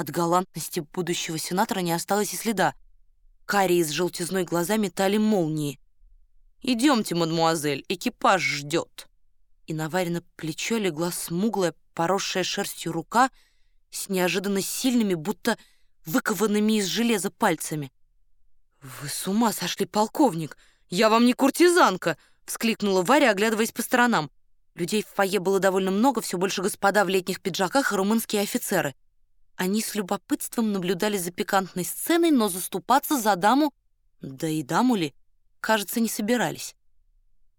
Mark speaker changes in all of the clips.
Speaker 1: От галантности будущего сенатора не осталось и следа. Карие с желтизной глаза метали молнии. «Идемте, мадмуазель, экипаж ждет». И на Варино плечо легла смуглая, поросшая шерстью рука с неожиданно сильными, будто выкованными из железа пальцами. «Вы с ума сошли, полковник! Я вам не куртизанка!» — вскликнула Варя, оглядываясь по сторонам. Людей в фойе было довольно много, все больше господа в летних пиджаках и румынские офицеры. Они с любопытством наблюдали за пикантной сценой, но заступаться за даму, да и даму ли, кажется, не собирались.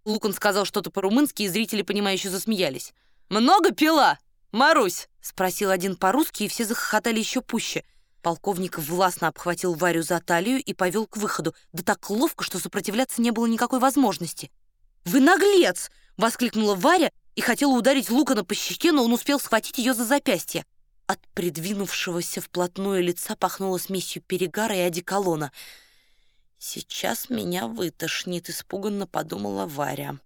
Speaker 1: Лукан сказал что-то по-румынски, и зрители, понимающе засмеялись. «Много пила, Марусь?» — спросил один по-русски, и все захохотали еще пуще. Полковник властно обхватил Варю за талию и повел к выходу, да так ловко, что сопротивляться не было никакой возможности. «Вы наглец!» — воскликнула Варя и хотела ударить Лукана по щеке, но он успел схватить ее за запястье. От придвинувшегося вплотную лица пахнуло смесью перегара и одеколона. «Сейчас меня вытошнит», — испуганно подумала Варя.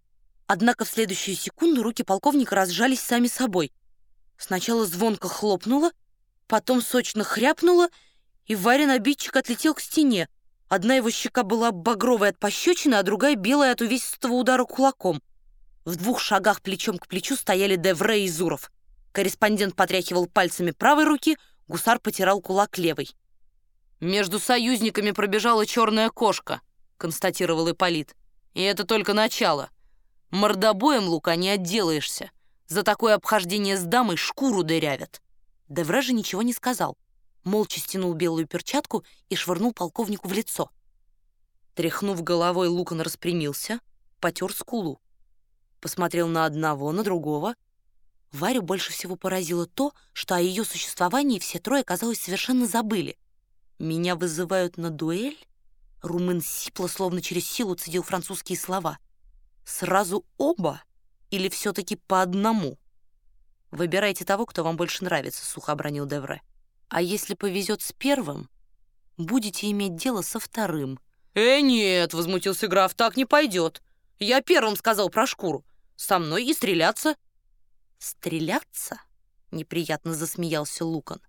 Speaker 1: Однако в следующую секунду руки полковника разжались сами собой. Сначала звонко хлопнуло, потом сочно хряпнуло, и Варин обидчик отлетел к стене. Одна его щека была багровой от пощечины, а другая белая от увесистого удара кулаком. В двух шагах плечом к плечу стояли Девре и Зуров. Корреспондент потряхивал пальцами правой руки, гусар потирал кулак левой. «Между союзниками пробежала черная кошка», — констатировал Ипполит. «И это только начало. Мордобоем, Лука, не отделаешься. За такое обхождение с дамой шкуру дырявят». Девре же ничего не сказал. Молча стянул белую перчатку и швырнул полковнику в лицо. Тряхнув головой, Лукан распрямился, потер скулу. Посмотрел на одного, на другого. Варю больше всего поразило то, что о ее существовании все трое, казалось, совершенно забыли. «Меня вызывают на дуэль?» Румын сипло, словно через силу цедил французские слова. «Сразу оба? Или все-таки по одному?» «Выбирайте того, кто вам больше нравится», — сухо обронил Девре. «А если повезет с первым, будете иметь дело со вторым». «Э, нет», — возмутился граф, — «так не пойдет. Я первым сказал про шкуру. Со мной и стреляться». «Стреляться?» — неприятно засмеялся Лукан.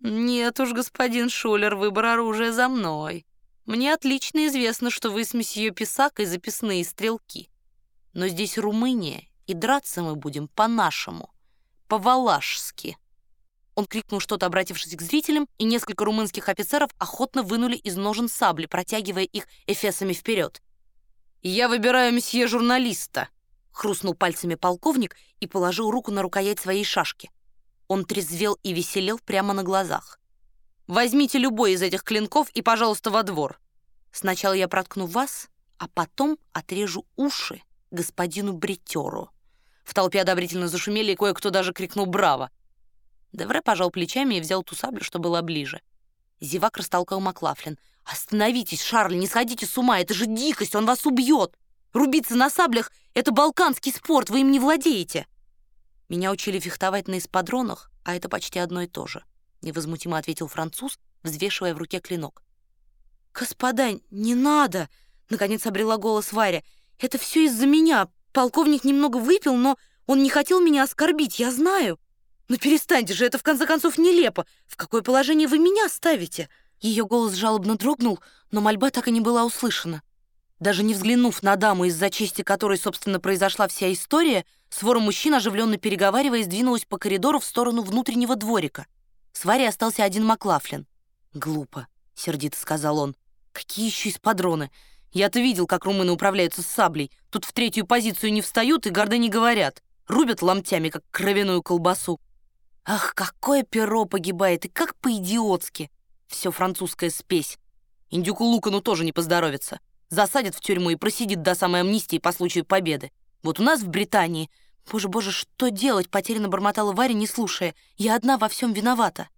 Speaker 1: «Нет уж, господин Шулер, выбор оружия за мной. Мне отлично известно, что вы с месье Писакой записные стрелки. Но здесь Румыния, и драться мы будем по-нашему, по-валашски». Он крикнул что-то, обратившись к зрителям, и несколько румынских офицеров охотно вынули из ножен сабли, протягивая их эфесами вперед. «Я выбираю месье журналиста», — хрустнул пальцами полковник и положил руку на рукоять своей шашки. Он трезвел и веселел прямо на глазах. «Возьмите любой из этих клинков и, пожалуйста, во двор. Сначала я проткну вас, а потом отрежу уши господину бритеру». В толпе одобрительно зашумели, и кое-кто даже крикнул «Браво!». Девре пожал плечами и взял ту саблю, что была ближе. Зевак растолкал Маклафлин. «Остановитесь, Шарль, не сходите с ума, это же дикость, он вас убьет! Рубиться на саблях — это балканский спорт, вы им не владеете!» Меня учили фехтовать на эспадронах, а это почти одно и то же», — невозмутимо ответил француз, взвешивая в руке клинок. «Господа, не надо!» — наконец обрела голос Варя. «Это все из-за меня. Полковник немного выпил, но он не хотел меня оскорбить, я знаю. Но перестаньте же, это в конце концов нелепо. В какое положение вы меня ставите?» Ее голос жалобно дрогнул, но мольба так и не была услышана. Даже не взглянув на даму, из-за чести которой, собственно, произошла вся история, свора мужчин, оживленно переговариваясь, двинулась по коридору в сторону внутреннего дворика. С Варей остался один Маклафлин. «Глупо», — сердито сказал он. «Какие еще эспадроны? Я-то видел, как румыны управляются с саблей. Тут в третью позицию не встают и горды не говорят. Рубят ломтями, как кровяную колбасу. Ах, какое перо погибает, и как по-идиотски. Все французская спесь. Индюку Лукану тоже не поздоровится засадят в тюрьму и просидит до самой амнистии по случаю победы. Вот у нас в Британии... Боже, боже, что делать? Потерянно бормотала Варя, не слушая. Я одна во всем виновата.